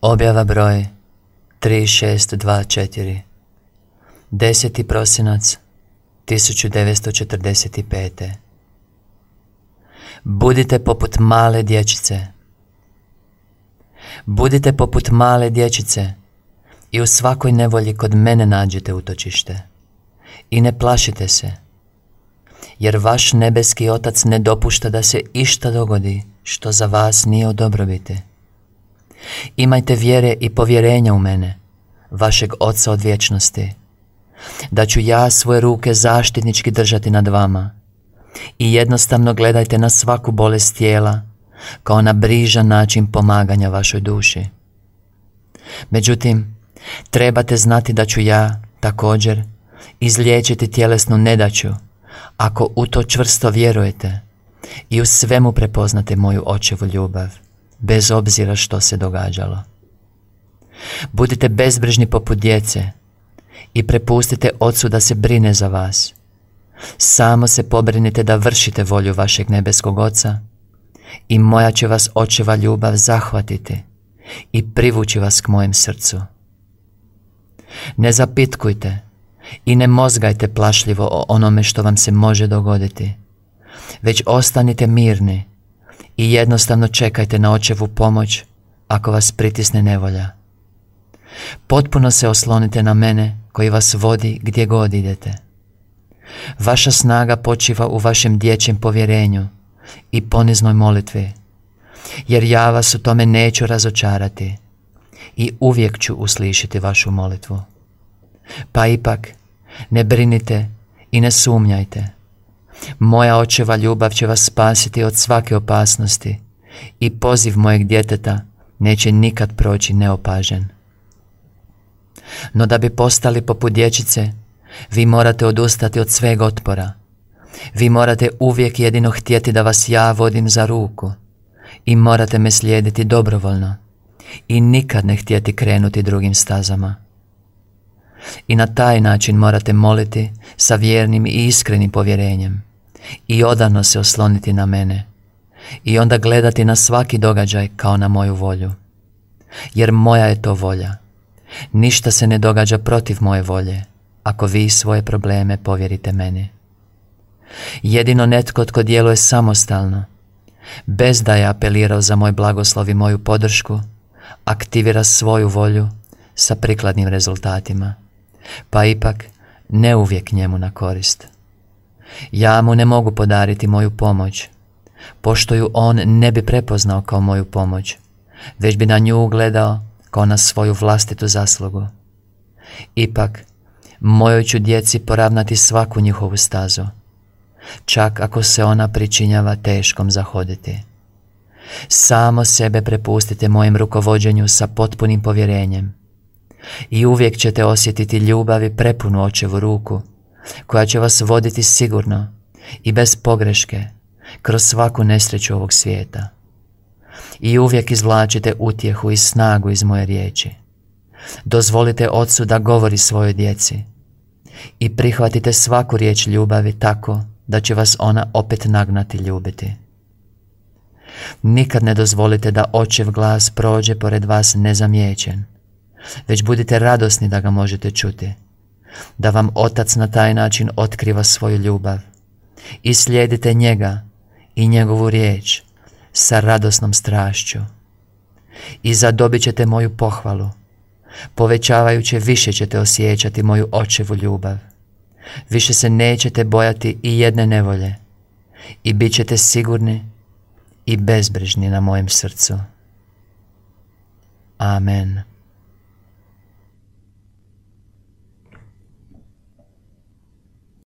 Objava broj 3624 10. prosinac 1945. Budite poput male dječice. Budite poput male dječice i u svakoj nevolji kod mene nađite utočište. I ne plašite se, jer vaš nebeski otac ne dopušta da se išta dogodi što za vas nije dobrobiti. Imajte vjere i povjerenja u mene, vašeg oca od vječnosti, da ću ja svoje ruke zaštitnički držati nad vama i jednostavno gledajte na svaku bolest tijela kao na brižan način pomaganja vašoj duši. Međutim, trebate znati da ću ja, također, izliječiti tjelesnu nedaću ako u to čvrsto vjerujete i u svemu prepoznate moju očevu ljubav, bez obzira što se događalo. Budite bezbrižni poput djece i prepustite Otcu da se brine za vas. Samo se pobrinite da vršite volju vašeg nebeskog Oca i moja će vas očeva ljubav zahvatiti i privući vas k mojem srcu. Ne zapitkujte i ne mozgajte plašljivo o onome što vam se može dogoditi, već ostanite mirni i jednostavno čekajte na očevu pomoć ako vas pritisne nevolja. Potpuno se oslonite na mene koji vas vodi gdje god idete. Vaša snaga počiva u vašem dječjem povjerenju i poniznoj molitvi, jer ja vas u tome neću razočarati i uvijek ću uslišiti vašu molitvu. Pa ipak, ne brinite i ne sumnjajte. Moja očeva ljubav će vas spasiti od svake opasnosti i poziv mojeg djeteta neće nikad proći neopažen. No da bi postali poput dječice, vi morate odustati od sveg otpora. Vi morate uvijek jedino htjeti da vas ja vodim za ruku i morate me slijediti dobrovoljno i nikad ne htjeti krenuti drugim stazama. I na taj način morate moliti sa vjernim i iskrenim povjerenjem i odano se osloniti na mene i onda gledati na svaki događaj kao na moju volju. Jer moja je to volja. Ništa se ne događa protiv moje volje ako vi svoje probleme povjerite meni. Jedino netko tko djeluje samostalno, bez da je apelirao za moj blagoslov i moju podršku, aktivira svoju volju sa prikladnim rezultatima, pa ipak ne uvijek njemu na korist. Ja mu ne mogu podariti moju pomoć, pošto ju on ne bi prepoznao kao moju pomoć, već bi na nju gledao kao na svoju vlastitu zaslugu. Ipak, mojoj ću djeci poravnati svaku njihovu stazu, čak ako se ona pričinjava teškom zahoditi. Samo sebe prepustite mojem rukovođenju sa potpunim povjerenjem i uvijek ćete osjetiti ljubav i prepunu očevu ruku koja će vas voditi sigurno i bez pogreške kroz svaku nesreću ovog svijeta. I uvijek izvlačite utjehu i snagu iz moje riječi. Dozvolite Otcu da govori svojoj djeci i prihvatite svaku riječ ljubavi tako da će vas ona opet nagnati ljubiti. Nikad ne dozvolite da očev glas prođe pored vas nezamijećen, već budite radosni da ga možete čuti da vam Otac na taj način otkriva svoju ljubav i slijedite njega i njegovu riječ sa radosnom strašću. I zadobit ćete moju pohvalu, povećavajuće više ćete osjećati moju očevu ljubav. Više se nećete bojati i jedne nevolje i bit ćete sigurni i bezbrižni na mojem srcu. Amen.